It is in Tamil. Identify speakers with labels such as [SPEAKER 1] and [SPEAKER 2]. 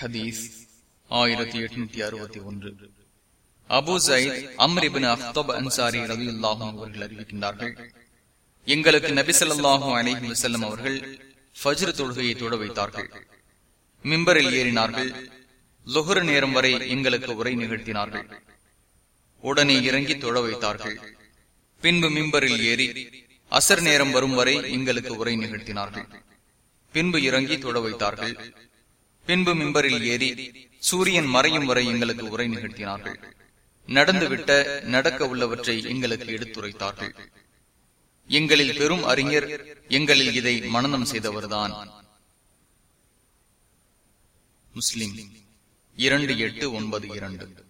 [SPEAKER 1] ஹதீஸ் ஆயிரத்தி எட்நூத்தி அறுபத்தி ஒன்று. அபு சயித் அம்ரிபின் அப்தப் அன்சாரி ரவி அல்லாஹும் அவர்கள் அறிவிக்கின்றார்கள் எங்களுக்கு நபிசல்லாஹும் அலிஹி வசல்லம் அவர்கள் ஃபஜ்ரு தொழுகையை தொட வைத்தார்கள். மிம்பரில் ஏறினார்கள். லுஹர் நேரம் வரை எங்களுக்கு உரை நிகழ்த்தினார்கள். உடனே இறங்கி தொழ வைத்தார்கள். பின்பு மிம்பரில் ஏறி அசர் நேரம் வரும் வரை எங்களுக்கு உரை நிகழ்த்தினார்கள். பின்பு இறங்கி தொட வைத்தார்கள். பின்பு மிம்பரில் ஏறி சூரியன் மறையும் வரை எங்களுக்கு உரை நிகழ்த்தினார்கள். நடந்துவிட்ட நடக்க உள்ளவற்றை எங்களுக்கு எடுத்துரைத்தார்கள். எங்களில் பெரும் அறிஞர் எங்களில் இதை மனநம் செய்தவர்தான். முஸ்லிம் இரண்டு எட்டு ஒன்பது இரண்டு.